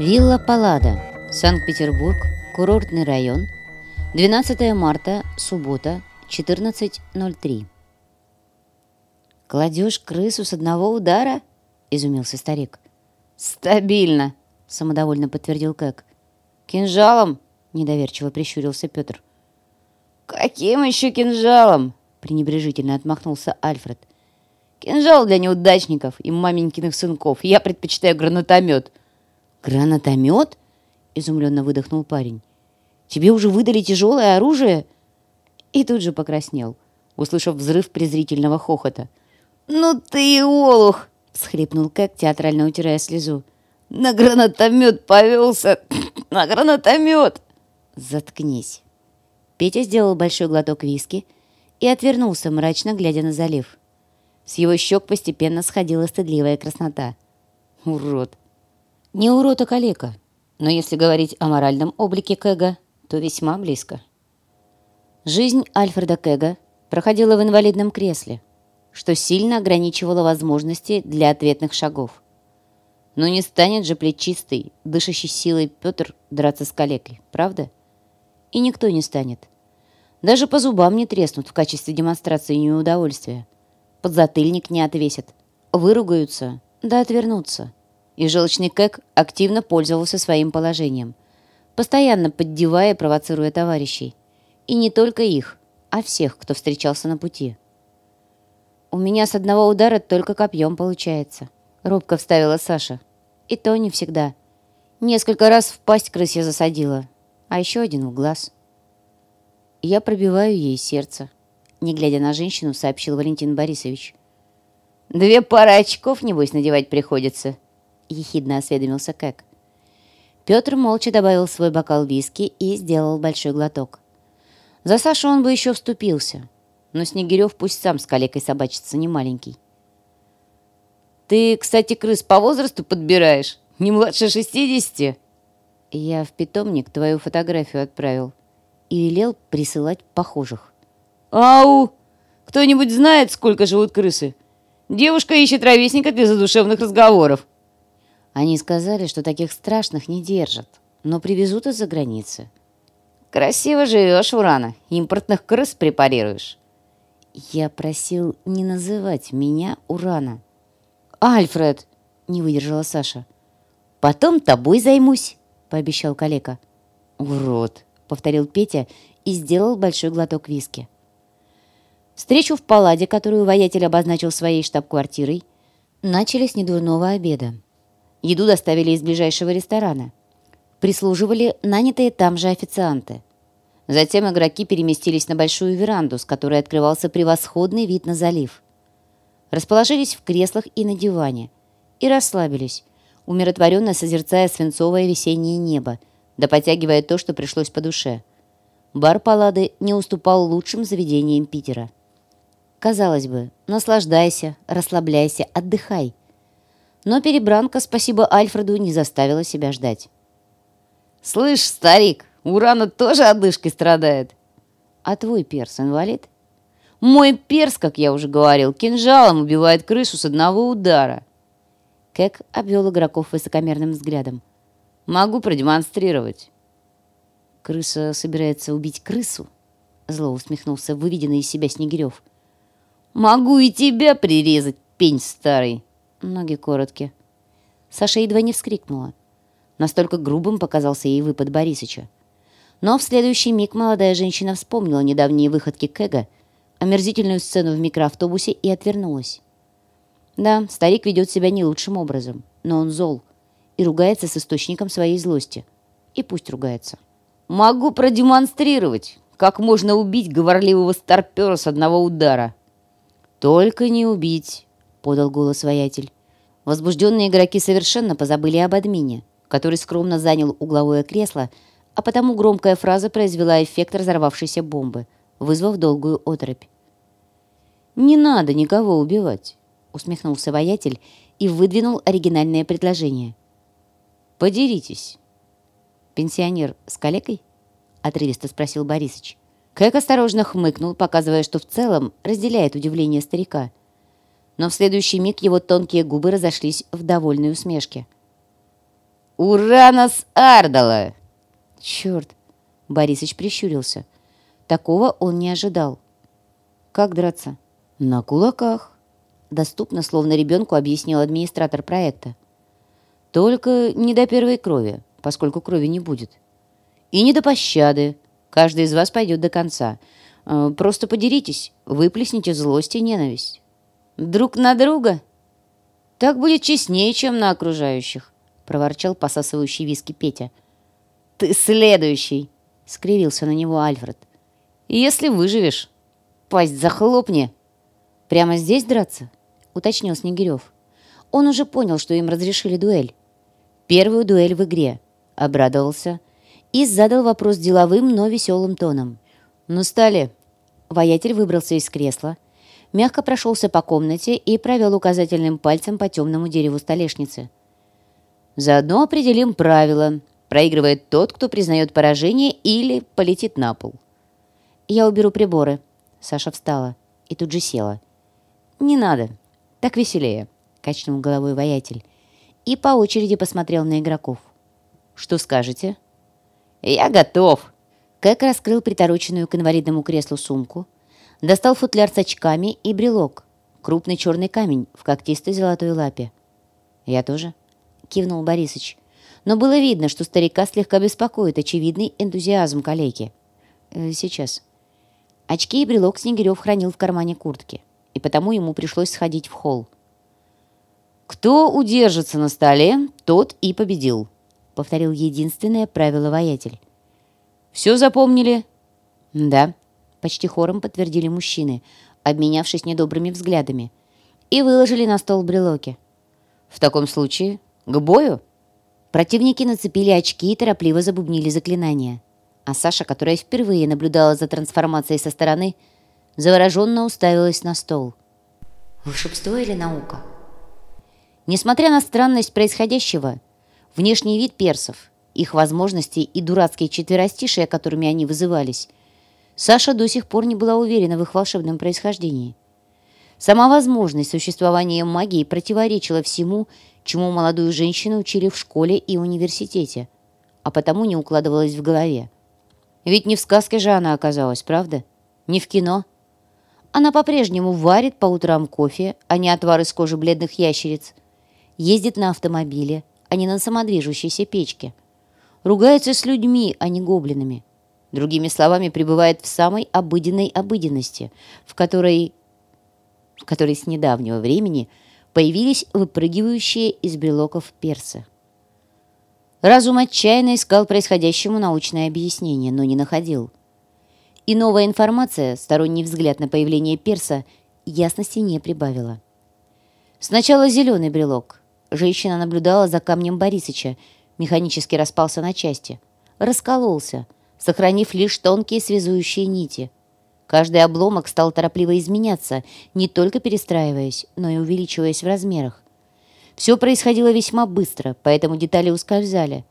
Вилла Паллада, Санкт-Петербург, курортный район, 12 марта, суббота, 14.03. «Кладешь крысу с одного удара?» – изумился старик. «Стабильно!» – самодовольно подтвердил Кэк. «Кинжалом?» – недоверчиво прищурился Петр. «Каким еще кинжалом?» – пренебрежительно отмахнулся Альфред. «Кинжал для неудачников и маменькиных сынков. Я предпочитаю гранатомет». «Гранатомет?» — изумленно выдохнул парень. «Тебе уже выдали тяжелое оружие?» И тут же покраснел, услышав взрыв презрительного хохота. «Ну ты и олух!» — всхлипнул Кэк, театрально утирая слезу. «На гранатомет повелся! На гранатомет!» «Заткнись!» Петя сделал большой глоток виски и отвернулся, мрачно глядя на залив. С его щек постепенно сходила стыдливая краснота. «Урод!» Не урод, а калека. Но если говорить о моральном облике Кэга, то весьма близко. Жизнь Альфреда Кэга проходила в инвалидном кресле, что сильно ограничивало возможности для ответных шагов. Но не станет же плечистый, дышащий силой Петр драться с калекой, правда? И никто не станет. Даже по зубам не треснут в качестве демонстрации неудовольствия. Подзатыльник не отвесят. Выругаются, да отвернутся и желчный Кэк активно пользовался своим положением, постоянно поддевая и провоцируя товарищей. И не только их, а всех, кто встречался на пути. «У меня с одного удара только копьем получается», — робко вставила Саша. «И то не всегда. Несколько раз в пасть крысе засадила, а еще один в глаз». «Я пробиваю ей сердце», — не глядя на женщину, сообщил Валентин Борисович. «Две пары очков, небось, надевать приходится», ехидно осведомился Кэк. Петр молча добавил свой бокал виски и сделал большой глоток. За Сашу он бы еще вступился, но Снегирев пусть сам с калекой собачится, не маленький. «Ты, кстати, крыс по возрасту подбираешь? Не младше шестидесяти?» Я в питомник твою фотографию отправил и велел присылать похожих. «Ау! Кто-нибудь знает, сколько живут крысы? Девушка ищет ровесника для задушевных разговоров. Они сказали, что таких страшных не держат, но привезут из-за границы. Красиво живешь, Урана. Импортных крыс препарируешь. Я просил не называть меня Урана. Альфред, не выдержала Саша. Потом тобой займусь, пообещал калека. Урод, повторил Петя и сделал большой глоток виски. Встречу в паладе, которую воятель обозначил своей штаб-квартирой, начали с недурного обеда. Еду доставили из ближайшего ресторана. Прислуживали нанятые там же официанты. Затем игроки переместились на большую веранду, с которой открывался превосходный вид на залив. Расположились в креслах и на диване. И расслабились, умиротворенно созерцая свинцовое весеннее небо, да потягивая то, что пришлось по душе. Бар Паллады не уступал лучшим заведениям Питера. Казалось бы, наслаждайся, расслабляйся, отдыхай – но перебранка, спасибо Альфреду, не заставила себя ждать. «Слышь, старик, Урана тоже одышкой страдает». «А твой перс инвалид?» «Мой перс, как я уже говорил, кинжалом убивает крысу с одного удара». Кэк обвел игроков высокомерным взглядом. «Могу продемонстрировать». «Крыса собирается убить крысу?» Зло усмехнулся выведенный из себя Снегирев. «Могу и тебя прирезать, пень старый!» Ноги короткие. Саша едва не вскрикнула. Настолько грубым показался ей выпад Борисыча. Но в следующий миг молодая женщина вспомнила недавние выходки Кэга, омерзительную сцену в микроавтобусе и отвернулась. Да, старик ведет себя не лучшим образом, но он зол и ругается с источником своей злости. И пусть ругается. «Могу продемонстрировать, как можно убить говорливого старпера с одного удара». «Только не убить», — подал голос воятель. Возбужденные игроки совершенно позабыли об админе, который скромно занял угловое кресло, а потому громкая фраза произвела эффект разорвавшейся бомбы, вызвав долгую оторопь. «Не надо никого убивать», — усмехнулся воятель и выдвинул оригинальное предложение. «Подеритесь». «Пенсионер с калекой?» — отрывисто спросил Борисыч. Кэк осторожно хмыкнул, показывая, что в целом разделяет удивление старика — но в следующий миг его тонкие губы разошлись в довольной усмешке. Уранос Ардала!» «Черт!» — Борисыч прищурился. Такого он не ожидал. «Как драться?» «На кулаках», — доступно, словно ребенку объяснил администратор проекта. «Только не до первой крови, поскольку крови не будет. И не до пощады. Каждый из вас пойдет до конца. Э, просто подеритесь, выплесните злость и ненависть. Друг на друга? Так будет честнее, чем на окружающих, проворчал посасывающий виски Петя. Ты следующий, скривился на него Альфред. Если выживешь, пасть захлопни. Прямо здесь драться? уточнил Снегирев. Он уже понял, что им разрешили дуэль. Первую дуэль в игре. Обрадовался и задал вопрос деловым, но веселым тоном. «Ну, стали!» Воятель выбрался из кресла, мягко прошелся по комнате и провел указательным пальцем по темному дереву столешницы. «Заодно определим правила. Проигрывает тот, кто признает поражение или полетит на пол». «Я уберу приборы». Саша встала и тут же села. «Не надо. Так веселее», — качнул головой воятель и по очереди посмотрел на игроков. «Что скажете?» «Я готов!» Кэк раскрыл притороченную к инвалидному креслу сумку, достал футляр с очками и брелок, крупный черный камень в когтистой золотой лапе. «Я тоже?» — кивнул Борисыч. Но было видно, что старика слегка беспокоит очевидный энтузиазм коллеги. Э, «Сейчас». Очки и брелок Снегирев хранил в кармане куртки, и потому ему пришлось сходить в холл. «Кто удержится на столе, тот и победил», — повторил единственное правило воятель. «Все запомнили?» «Да», — почти хором подтвердили мужчины, обменявшись недобрыми взглядами, и выложили на стол брелоки. «В таком случае к бою?» Противники нацепили очки и торопливо забубнили заклинания. А Саша, которая впервые наблюдала за трансформацией со стороны, завороженно уставилась на стол. «Волшебство или наука?» Несмотря на странность происходящего, внешний вид персов, их возможности и дурацкие четверостишия, которыми они вызывались, Саша до сих пор не была уверена в их волшебном происхождении. Сама возможность существования магии противоречила всему, чему молодую женщину учили в школе и университете, а потому не укладывалась в голове. Ведь не в сказке же она оказалась, правда? Не в кино. Она по-прежнему варит по утрам кофе, а не отвар из кожи бледных ящериц, ездит на автомобиле, а не на самодвижущейся печке. Ругается с людьми, а не гоблинами. Другими словами, пребывает в самой обыденной обыденности, в которой, в которой с недавнего времени появились выпрыгивающие из брелоков персы. Разум отчаянно искал происходящему научное объяснение, но не находил. И новая информация, сторонний взгляд на появление перса, ясности не прибавила. Сначала зеленый брелок, Женщина наблюдала за камнем Борисыча, механически распался на части. Раскололся, сохранив лишь тонкие связующие нити. Каждый обломок стал торопливо изменяться, не только перестраиваясь, но и увеличиваясь в размерах. Все происходило весьма быстро, поэтому детали ускользали.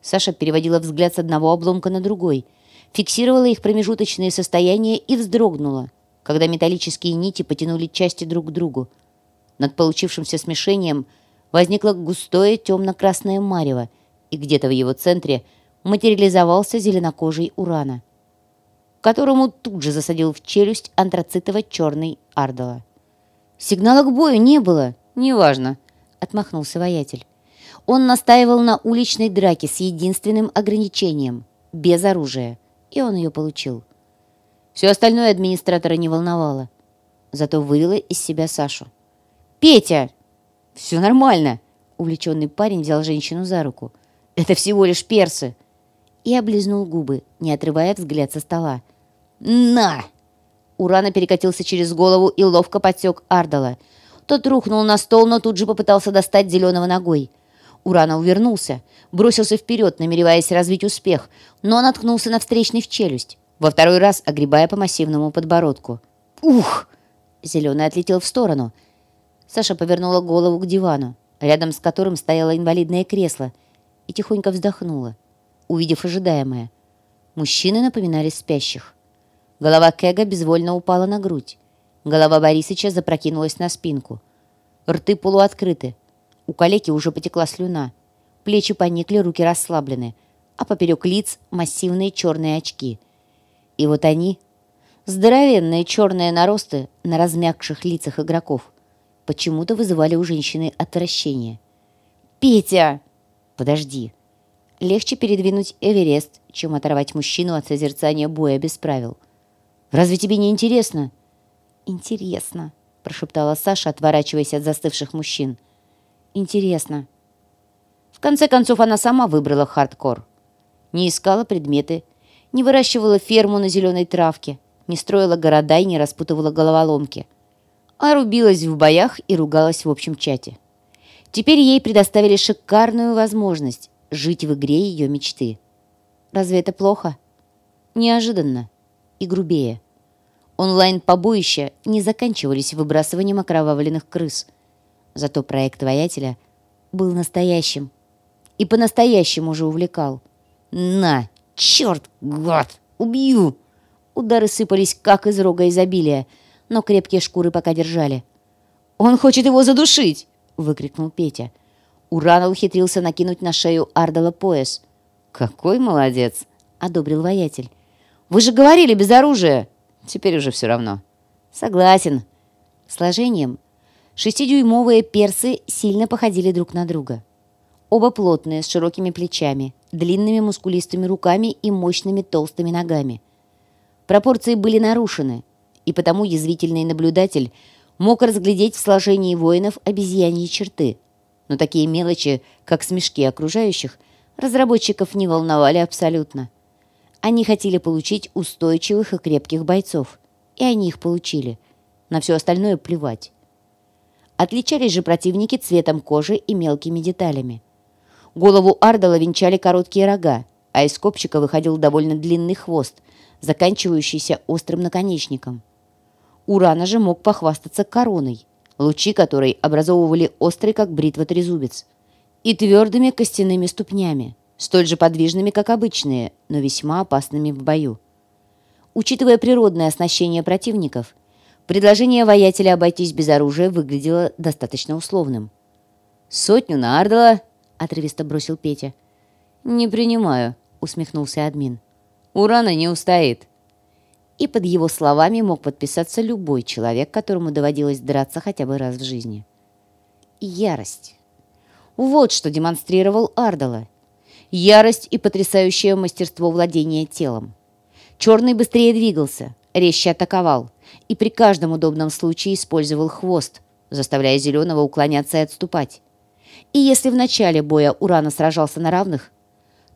Саша переводила взгляд с одного обломка на другой, фиксировала их промежуточные состояния и вздрогнула, когда металлические нити потянули части друг к другу. Над получившимся смешением – возникло густое темно-красное марево, и где-то в его центре материализовался зеленокожий урана, которому тут же засадил в челюсть антрацитово-черный Ардала. «Сигнала к бою не было, неважно», — отмахнулся воятель. Он настаивал на уличной драке с единственным ограничением — без оружия, и он ее получил. Все остальное администратора не волновало, зато вывело из себя Сашу. «Петя!» «Все нормально!» Увлеченный парень взял женщину за руку. «Это всего лишь персы!» И облизнул губы, не отрывая взгляд со стола. «На!» Урана перекатился через голову и ловко подсек Ардала. Тот рухнул на стол, но тут же попытался достать зеленого ногой. Урана увернулся, бросился вперед, намереваясь развить успех, но наткнулся на встречный в челюсть, во второй раз огребая по массивному подбородку. «Ух!» Зеленый отлетел в сторону — Саша повернула голову к дивану, рядом с которым стояло инвалидное кресло, и тихонько вздохнула, увидев ожидаемое. Мужчины напоминали спящих. Голова Кега безвольно упала на грудь. Голова Борисыча запрокинулась на спинку. Рты полуоткрыты. У калеки уже потекла слюна. Плечи поникли, руки расслаблены, а поперек лиц массивные черные очки. И вот они, здоровенные черные наросты на размягших лицах игроков, почему-то вызывали у женщины отвращение. «Петя!» «Подожди!» Легче передвинуть Эверест, чем оторвать мужчину от созерцания боя без правил. «Разве тебе не интересно?» «Интересно», — прошептала Саша, отворачиваясь от застывших мужчин. «Интересно». В конце концов, она сама выбрала хардкор. Не искала предметы, не выращивала ферму на зеленой травке, не строила города и не распутывала головоломки, а рубилась в боях и ругалась в общем чате. Теперь ей предоставили шикарную возможность жить в игре ее мечты. Разве это плохо? Неожиданно и грубее. Онлайн-побоища не заканчивались выбрасыванием окровавленных крыс. Зато проект воятеля был настоящим. И по-настоящему же увлекал. «На! Черт! Гад! Убью!» Удары сыпались, как из рога изобилия, но крепкие шкуры пока держали. «Он хочет его задушить!» — выкрикнул Петя. Урана ухитрился накинуть на шею Ардала пояс. «Какой молодец!» — одобрил воятель. «Вы же говорили без оружия!» «Теперь уже все равно». «Согласен». Сложением шестидюймовые персы сильно походили друг на друга. Оба плотные, с широкими плечами, длинными мускулистыми руками и мощными толстыми ногами. Пропорции были нарушены, и потому язвительный наблюдатель мог разглядеть в сложении воинов обезьяньи черты – но такие мелочи, как смешки окружающих, разработчиков не волновали абсолютно. Они хотели получить устойчивых и крепких бойцов, и они их получили. На все остальное плевать. Отличались же противники цветом кожи и мелкими деталями. Голову Ардала венчали короткие рога, а из копчика выходил довольно длинный хвост, заканчивающийся острым наконечником. Урана же мог похвастаться короной – лучи которой образовывали острый, как бритва, трезубец, и твердыми костяными ступнями, столь же подвижными, как обычные, но весьма опасными в бою. Учитывая природное оснащение противников, предложение воятеля обойтись без оружия выглядело достаточно условным. «Сотню на Ардала!» — отрывисто бросил Петя. «Не принимаю», — усмехнулся админ. «Урана не устоит» и под его словами мог подписаться любой человек, которому доводилось драться хотя бы раз в жизни. Ярость. Вот что демонстрировал Ардала. Ярость и потрясающее мастерство владения телом. Черный быстрее двигался, резче атаковал и при каждом удобном случае использовал хвост, заставляя Зеленого уклоняться и отступать. И если в начале боя Урана сражался на равных,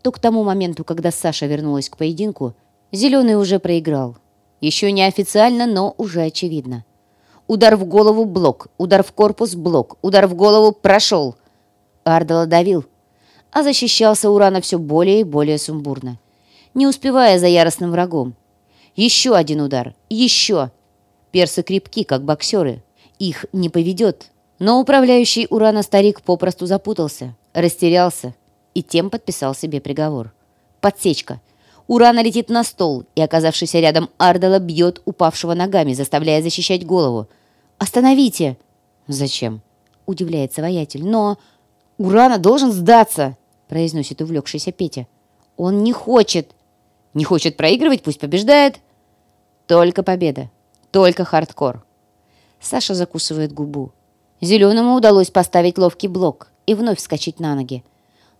то к тому моменту, когда Саша вернулась к поединку, Зеленый уже проиграл – еще не официально, но уже очевидно. Удар в голову – блок, удар в корпус – блок, удар в голову – прошел. Ардала давил, а защищался Урана все более и более сумбурно, не успевая за яростным врагом. Еще один удар, еще. Персы крепки, как боксеры. Их не поведет. Но управляющий Урана старик попросту запутался, растерялся и тем подписал себе приговор. Подсечка – Урана летит на стол, и, оказавшись рядом, Ардала бьет упавшего ногами, заставляя защищать голову. «Остановите!» «Зачем?» — удивляется воятель. «Но Урана должен сдаться!» — произносит увлекшийся Петя. «Он не хочет!» «Не хочет проигрывать? Пусть побеждает!» «Только победа! Только хардкор!» Саша закусывает губу. Зеленому удалось поставить ловкий блок и вновь вскочить на ноги.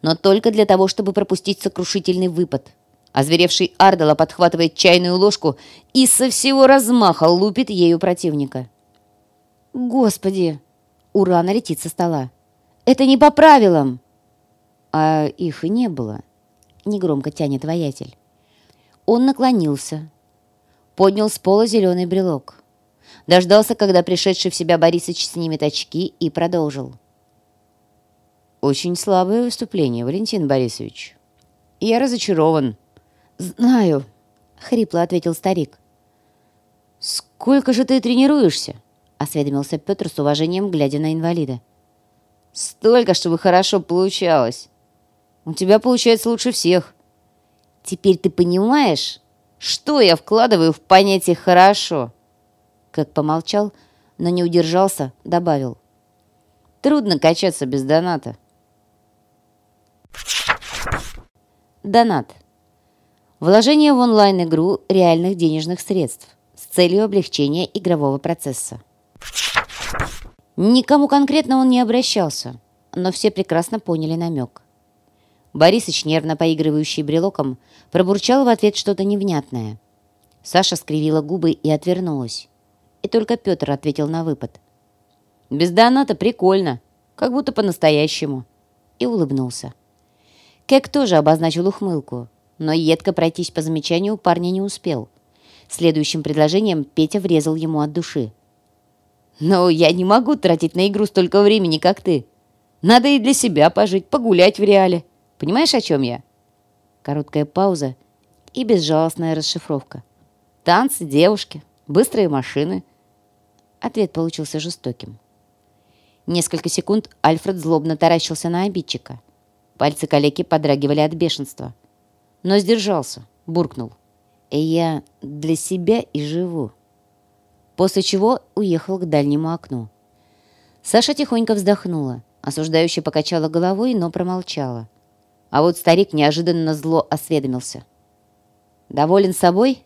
Но только для того, чтобы пропустить сокрушительный выпад — Озверевший Ардала подхватывает чайную ложку и со всего размаха лупит ею противника. «Господи!» Урана летит со стола. «Это не по правилам!» А их и не было. Негромко тянет воятель. Он наклонился. Поднял с пола зеленый брелок. Дождался, когда пришедший в себя Борисыч снимет очки и продолжил. «Очень слабое выступление, Валентин Борисович. Я разочарован». «Знаю», — хрипло ответил старик. «Сколько же ты тренируешься?» — осведомился Петр с уважением, глядя на инвалида. «Столько, чтобы хорошо получалось. У тебя получается лучше всех. Теперь ты понимаешь, что я вкладываю в понятие «хорошо»?» Как помолчал, но не удержался, добавил. «Трудно качаться без доната». Донат. Вложение в онлайн-игру реальных денежных средств с целью облегчения игрового процесса. Никому конкретно он не обращался, но все прекрасно поняли намек. Борисыч, нервно поигрывающий брелоком, пробурчал в ответ что-то невнятное. Саша скривила губы и отвернулась. И только Петр ответил на выпад. «Без доната прикольно, как будто по-настоящему». И улыбнулся. Кэк тоже обозначил ухмылку, но едко пройтись по замечанию парня не успел. Следующим предложением Петя врезал ему от души. «Но я не могу тратить на игру столько времени, как ты. Надо и для себя пожить, погулять в реале. Понимаешь, о чем я?» Короткая пауза и безжалостная расшифровка. «Танцы, девушки, быстрые машины». Ответ получился жестоким. Несколько секунд Альфред злобно таращился на обидчика. Пальцы калеки подрагивали от бешенства. Но сдержался, буркнул. «И я для себя и живу». После чего уехал к дальнему окну. Саша тихонько вздохнула, осуждающе покачала головой, но промолчала. А вот старик неожиданно зло осведомился. «Доволен собой?»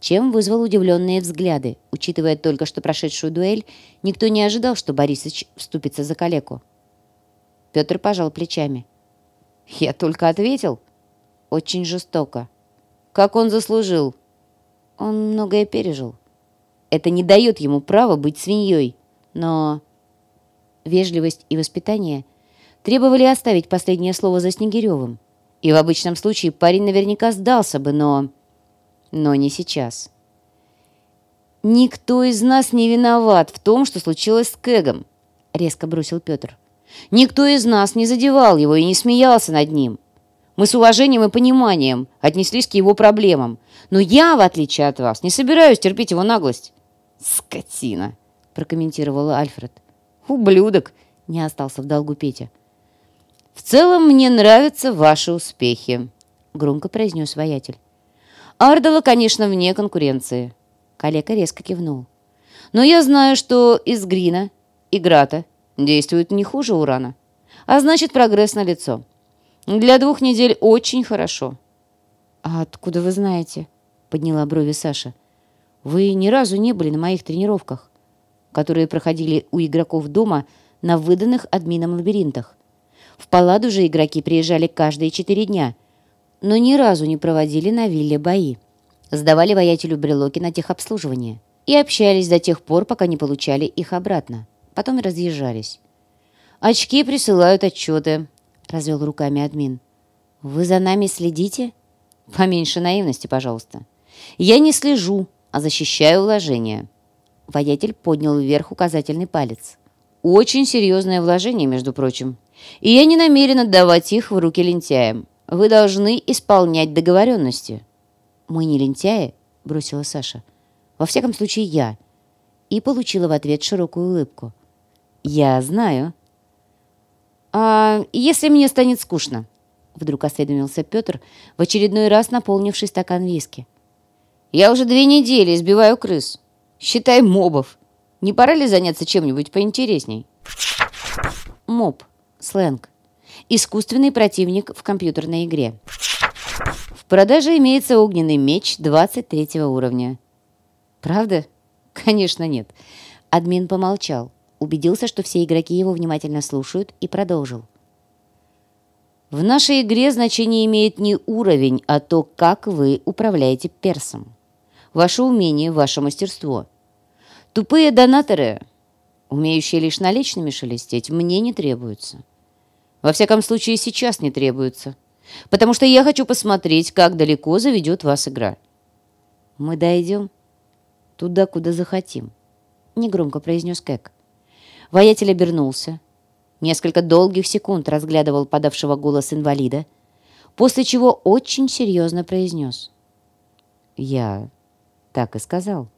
Чем вызвал удивленные взгляды. Учитывая только что прошедшую дуэль, никто не ожидал, что Борисыч вступится за калеку. Петр пожал плечами. «Я только ответил. Очень жестоко. Как он заслужил?» «Он многое пережил. Это не дает ему права быть свиньей. Но вежливость и воспитание требовали оставить последнее слово за Снегиревым. И в обычном случае парень наверняка сдался бы, но... Но не сейчас. «Никто из нас не виноват в том, что случилось с Кэгом», — резко бросил Петр. «Никто из нас не задевал его и не смеялся над ним. Мы с уважением и пониманием отнеслись к его проблемам. Но я, в отличие от вас, не собираюсь терпеть его наглость». «Скотина», — прокомментировал Альфред. «Ублюдок», — не остался в долгу Петя. «В целом мне нравятся ваши успехи», — громко произнес воятель. «Ардала, конечно, вне конкуренции». Калека резко кивнул. «Но я знаю, что из Грина и Грата действуют не хуже Урана. А значит, прогресс налицо. Для двух недель очень хорошо». «А откуда вы знаете?» — подняла брови Саша. «Вы ни разу не были на моих тренировках, которые проходили у игроков дома на выданных админом лабиринтах. В Палладу же игроки приезжали каждые четыре дня, но ни разу не проводили на вилле бои. Сдавали воятелю брелоки на техобслуживание и общались до тех пор, пока не получали их обратно. Потом разъезжались. «Очки присылают отчеты», — развел руками админ. «Вы за нами следите?» «Поменьше наивности, пожалуйста». «Я не слежу, а защищаю вложения». Воятель поднял вверх указательный палец. «Очень серьезное вложение, между прочим и я не намерен отдавать их в руки лентяям. Вы должны исполнять договоренности». «Мы не лентяи», — бросила Саша. «Во всяком случае, я». И получила в ответ широкую улыбку. «Я знаю». «А если мне станет скучно?» Вдруг осведомился Петр, в очередной раз наполнивший стакан виски. «Я уже две недели избиваю крыс. Считай мобов. Не пора ли заняться чем-нибудь поинтересней?» «Моб», Сленг. Искусственный противник в компьютерной игре. В продаже имеется огненный меч 23 уровня. Правда? Конечно, нет. Админ помолчал, убедился, что все игроки его внимательно слушают и продолжил. В нашей игре значение имеет не уровень, а то, как вы управляете персом. Ваше умение, ваше мастерство. Тупые донаторы, умеющие лишь наличными шелестеть, мне не требуются. Во всяком случае, сейчас не требуется. Потому что я хочу посмотреть, как далеко заведет вас игра. Мы дойдем туда, куда захотим, негромко произнес Кэк. Воятель обернулся. Несколько долгих секунд разглядывал подавшего голос инвалида, после чего очень серьезно произнес. «Я так и сказал».